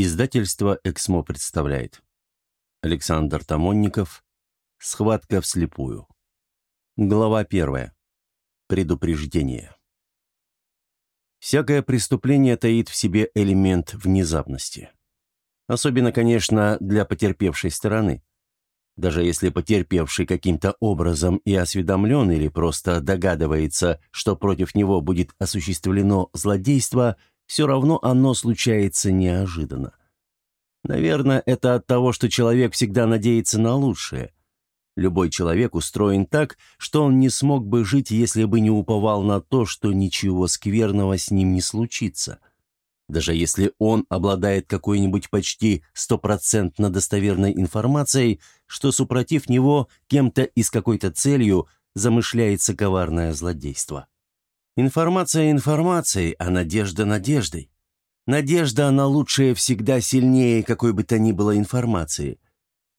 Издательство «Эксмо» представляет. Александр Тамонников. Схватка вслепую. Глава первая. Предупреждение. Всякое преступление таит в себе элемент внезапности. Особенно, конечно, для потерпевшей стороны. Даже если потерпевший каким-то образом и осведомлен или просто догадывается, что против него будет осуществлено злодейство – все равно оно случается неожиданно. Наверное, это от того, что человек всегда надеется на лучшее. Любой человек устроен так, что он не смог бы жить, если бы не уповал на то, что ничего скверного с ним не случится. Даже если он обладает какой-нибудь почти стопроцентно достоверной информацией, что, супротив него, кем-то и с какой-то целью замышляется коварное злодейство. Информация информацией, а надежда надеждой. Надежда, она лучшая всегда сильнее какой бы то ни было информации.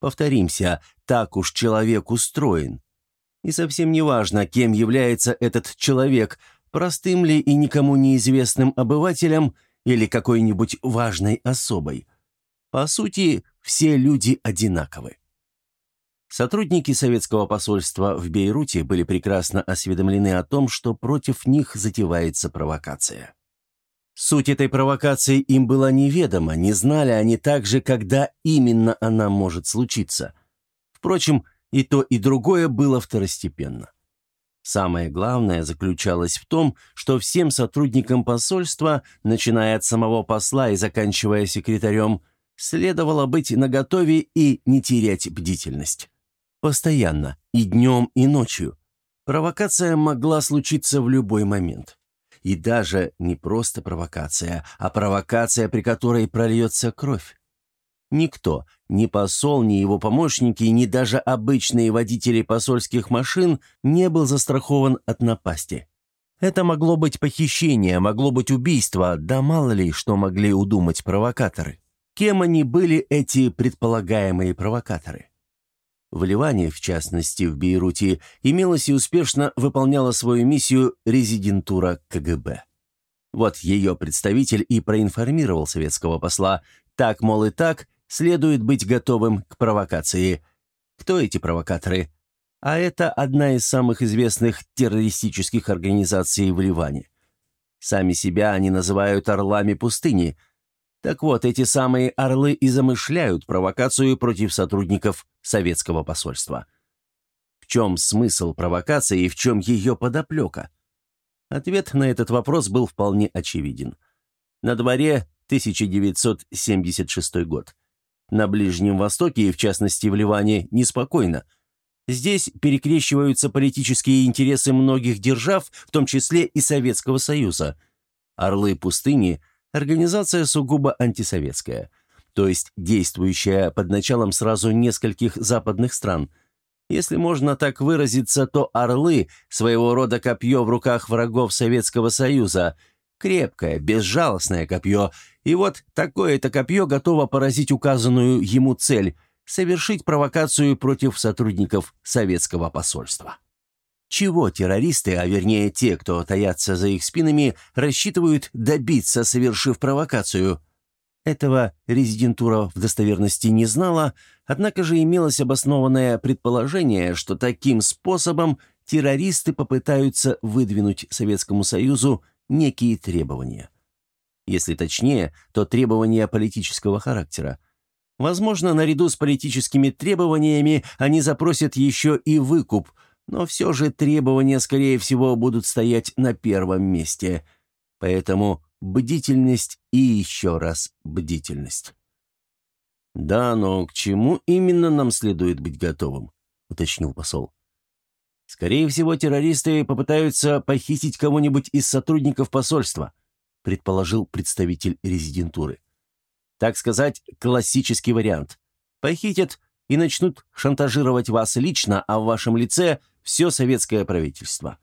Повторимся, так уж человек устроен. И совсем не важно, кем является этот человек, простым ли и никому неизвестным обывателем или какой-нибудь важной особой. По сути, все люди одинаковы. Сотрудники советского посольства в Бейруте были прекрасно осведомлены о том, что против них затевается провокация. Суть этой провокации им была неведома, не знали они также, когда именно она может случиться. Впрочем, и то, и другое было второстепенно. Самое главное заключалось в том, что всем сотрудникам посольства, начиная от самого посла и заканчивая секретарем, следовало быть наготове и не терять бдительность. Постоянно, и днем, и ночью. Провокация могла случиться в любой момент. И даже не просто провокация, а провокация, при которой прольется кровь. Никто, ни посол, ни его помощники, ни даже обычные водители посольских машин не был застрахован от напасти. Это могло быть похищение, могло быть убийство, да мало ли, что могли удумать провокаторы. Кем они были, эти предполагаемые провокаторы? В Ливане, в частности в Бейруте, имелась и успешно выполняла свою миссию резидентура КГБ. Вот ее представитель и проинформировал советского посла, так, мол, и так, следует быть готовым к провокации. Кто эти провокаторы? А это одна из самых известных террористических организаций в Ливане. Сами себя они называют «орлами пустыни», так вот, эти самые «орлы» и замышляют провокацию против сотрудников советского посольства. В чем смысл провокации и в чем ее подоплека? Ответ на этот вопрос был вполне очевиден. На дворе 1976 год. На Ближнем Востоке и, в частности, в Ливане, неспокойно. Здесь перекрещиваются политические интересы многих держав, в том числе и Советского Союза. «Орлы пустыни» Организация сугубо антисоветская, то есть действующая под началом сразу нескольких западных стран. Если можно так выразиться, то «Орлы» — своего рода копье в руках врагов Советского Союза. Крепкое, безжалостное копье. И вот такое-то копье готово поразить указанную ему цель — совершить провокацию против сотрудников советского посольства. Чего террористы, а вернее те, кто таятся за их спинами, рассчитывают добиться, совершив провокацию? Этого резидентура в достоверности не знала, однако же имелось обоснованное предположение, что таким способом террористы попытаются выдвинуть Советскому Союзу некие требования. Если точнее, то требования политического характера. Возможно, наряду с политическими требованиями они запросят еще и выкуп – но все же требования, скорее всего, будут стоять на первом месте. Поэтому бдительность и еще раз бдительность. «Да, но к чему именно нам следует быть готовым?» — уточнил посол. «Скорее всего, террористы попытаются похитить кого-нибудь из сотрудников посольства», — предположил представитель резидентуры. «Так сказать, классический вариант. Похитят и начнут шантажировать вас лично, а в вашем лице все советское правительство.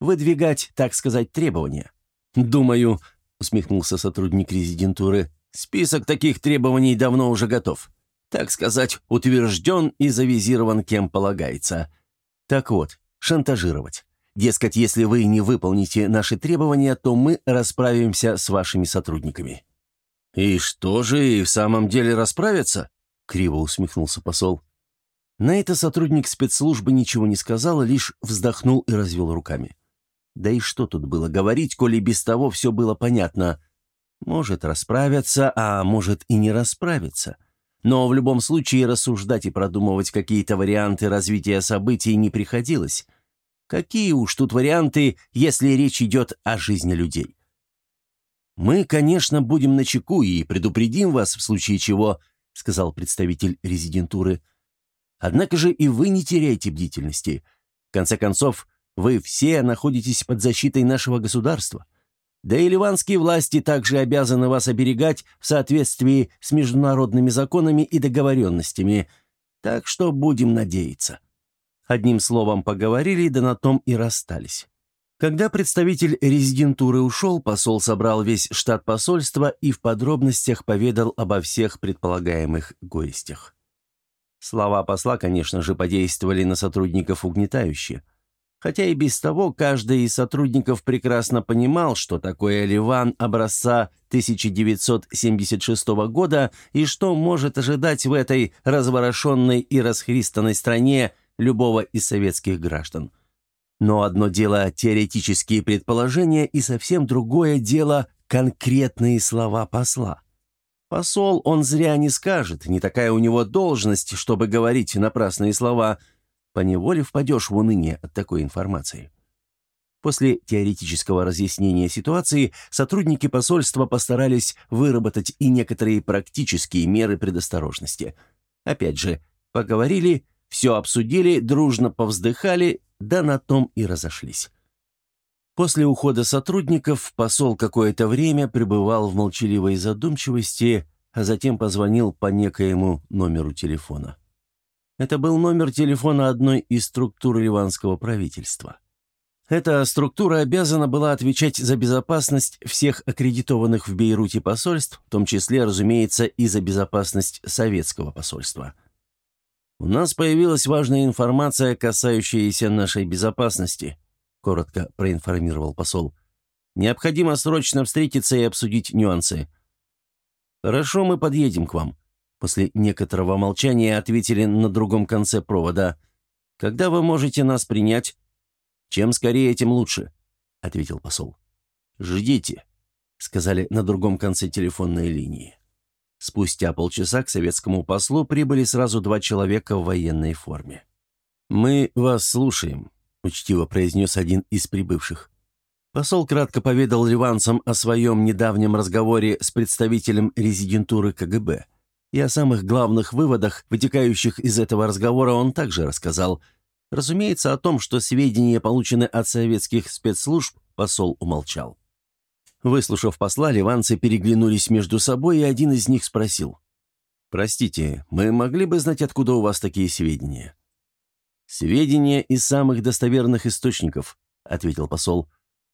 Выдвигать, так сказать, требования. «Думаю», — усмехнулся сотрудник резидентуры, «список таких требований давно уже готов. Так сказать, утвержден и завизирован кем полагается. Так вот, шантажировать. Дескать, если вы не выполните наши требования, то мы расправимся с вашими сотрудниками». «И что же, и в самом деле расправятся?» — криво усмехнулся посол. На это сотрудник спецслужбы ничего не сказал, лишь вздохнул и развел руками. Да и что тут было говорить, коли без того все было понятно. Может расправиться, а может и не расправиться. Но в любом случае рассуждать и продумывать какие-то варианты развития событий не приходилось. Какие уж тут варианты, если речь идет о жизни людей? «Мы, конечно, будем на чеку и предупредим вас в случае чего», сказал представитель резидентуры. «Однако же и вы не теряйте бдительности. В конце концов, вы все находитесь под защитой нашего государства. Да и ливанские власти также обязаны вас оберегать в соответствии с международными законами и договоренностями. Так что будем надеяться». Одним словом поговорили, да на том и расстались. Когда представитель резидентуры ушел, посол собрал весь штат посольства и в подробностях поведал обо всех предполагаемых гостях. Слова посла, конечно же, подействовали на сотрудников угнетающе. Хотя и без того каждый из сотрудников прекрасно понимал, что такое Ливан образца 1976 года и что может ожидать в этой разворошенной и расхристанной стране любого из советских граждан – но одно дело теоретические предположения и совсем другое дело конкретные слова посла. Посол он зря не скажет, не такая у него должность, чтобы говорить напрасные слова. Поневоле впадешь в уныние от такой информации. После теоретического разъяснения ситуации сотрудники посольства постарались выработать и некоторые практические меры предосторожности. Опять же, поговорили, все обсудили, дружно повздыхали да на том и разошлись. После ухода сотрудников посол какое-то время пребывал в молчаливой задумчивости, а затем позвонил по некоему номеру телефона. Это был номер телефона одной из структур ливанского правительства. Эта структура обязана была отвечать за безопасность всех аккредитованных в Бейруте посольств, в том числе, разумеется, и за безопасность советского посольства. «У нас появилась важная информация, касающаяся нашей безопасности», коротко проинформировал посол. «Необходимо срочно встретиться и обсудить нюансы». «Хорошо, мы подъедем к вам», после некоторого молчания ответили на другом конце провода. «Когда вы можете нас принять?» «Чем скорее, тем лучше», — ответил посол. «Ждите», — сказали на другом конце телефонной линии. Спустя полчаса к советскому послу прибыли сразу два человека в военной форме. «Мы вас слушаем», — учтиво произнес один из прибывших. Посол кратко поведал ливанцам о своем недавнем разговоре с представителем резидентуры КГБ. И о самых главных выводах, вытекающих из этого разговора, он также рассказал. Разумеется, о том, что сведения получены от советских спецслужб, посол умолчал. Выслушав посла, ливанцы переглянулись между собой, и один из них спросил. «Простите, мы могли бы знать, откуда у вас такие сведения?» «Сведения из самых достоверных источников», — ответил посол.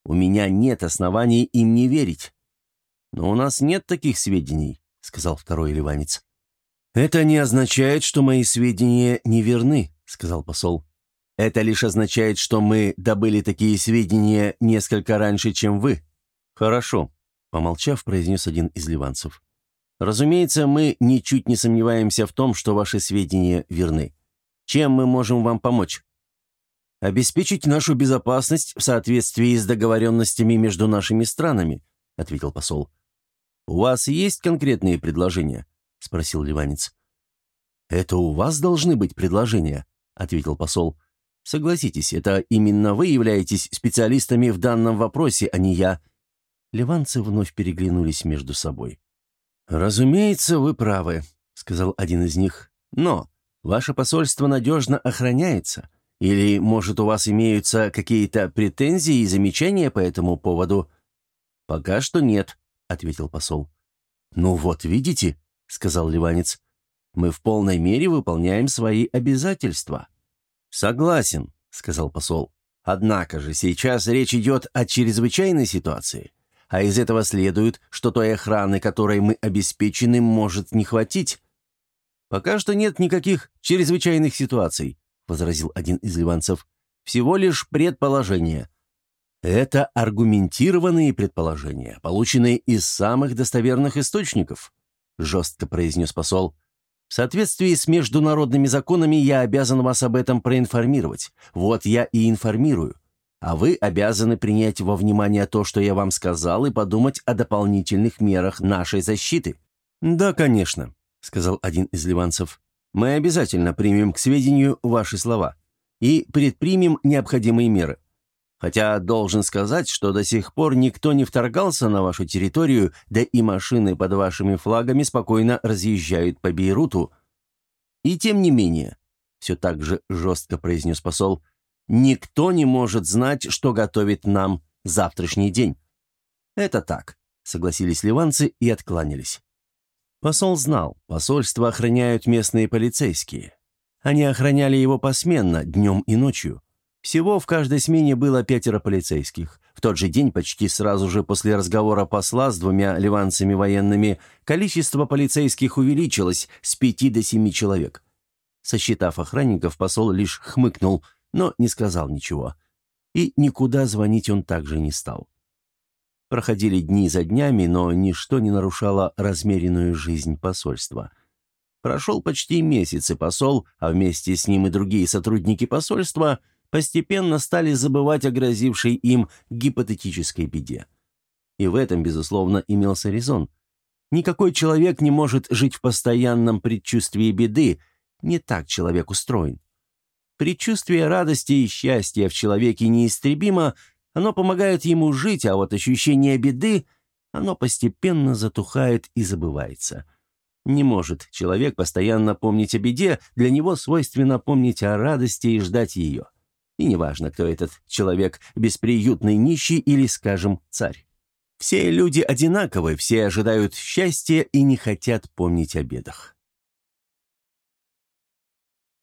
«У меня нет оснований им не верить». «Но у нас нет таких сведений», — сказал второй ливанец. «Это не означает, что мои сведения неверны», — сказал посол. «Это лишь означает, что мы добыли такие сведения несколько раньше, чем вы». «Хорошо», — помолчав, произнес один из ливанцев. «Разумеется, мы ничуть не сомневаемся в том, что ваши сведения верны. Чем мы можем вам помочь?» «Обеспечить нашу безопасность в соответствии с договоренностями между нашими странами», — ответил посол. «У вас есть конкретные предложения?» — спросил ливанец. «Это у вас должны быть предложения», — ответил посол. «Согласитесь, это именно вы являетесь специалистами в данном вопросе, а не я. Ливанцы вновь переглянулись между собой. «Разумеется, вы правы», — сказал один из них. «Но ваше посольство надежно охраняется. Или, может, у вас имеются какие-то претензии и замечания по этому поводу?» «Пока что нет», — ответил посол. «Ну вот, видите», — сказал ливанец, — «мы в полной мере выполняем свои обязательства». «Согласен», — сказал посол. «Однако же сейчас речь идет о чрезвычайной ситуации а из этого следует, что той охраны, которой мы обеспечены, может не хватить. «Пока что нет никаких чрезвычайных ситуаций», — возразил один из ливанцев. «Всего лишь предположение». Это аргументированные предположения, полученные из самых достоверных источников, жестко произнес посол. В соответствии с международными законами я обязан вас об этом проинформировать. Вот я и информирую. А вы обязаны принять во внимание то, что я вам сказал, и подумать о дополнительных мерах нашей защиты». «Да, конечно», — сказал один из ливанцев. «Мы обязательно примем к сведению ваши слова и предпримем необходимые меры. Хотя должен сказать, что до сих пор никто не вторгался на вашу территорию, да и машины под вашими флагами спокойно разъезжают по Бейруту. И тем не менее, все так же жестко произнес посол, никто не может знать, что готовит нам завтрашний день. Это так, согласились ливанцы и откланялись. Посол знал, посольство охраняют местные полицейские. Они охраняли его посменно, днем и ночью. Всего в каждой смене было пятеро полицейских. В тот же день, почти сразу же после разговора посла с двумя ливанцами военными, количество полицейских увеличилось с пяти до семи человек. Сосчитав охранников, посол лишь хмыкнул, но не сказал ничего. И никуда звонить он также не стал. Проходили дни за днями, но ничто не нарушало размеренную жизнь посольства. Прошел почти месяц, и посол, а вместе с ним и другие сотрудники посольства – постепенно стали забывать о грозившей им гипотетической беде. И в этом, безусловно, имелся резон. Никакой человек не может жить в постоянном предчувствии беды, не так человек устроен. Предчувствие радости и счастья в человеке неистребимо, оно помогает ему жить, а вот ощущение беды, оно постепенно затухает и забывается. Не может человек постоянно помнить о беде, для него свойственно помнить о радости и ждать ее. И неважно, кто этот человек, бесприютный нищий или, скажем, царь. Все люди одинаковы, все ожидают счастья и не хотят помнить о бедах.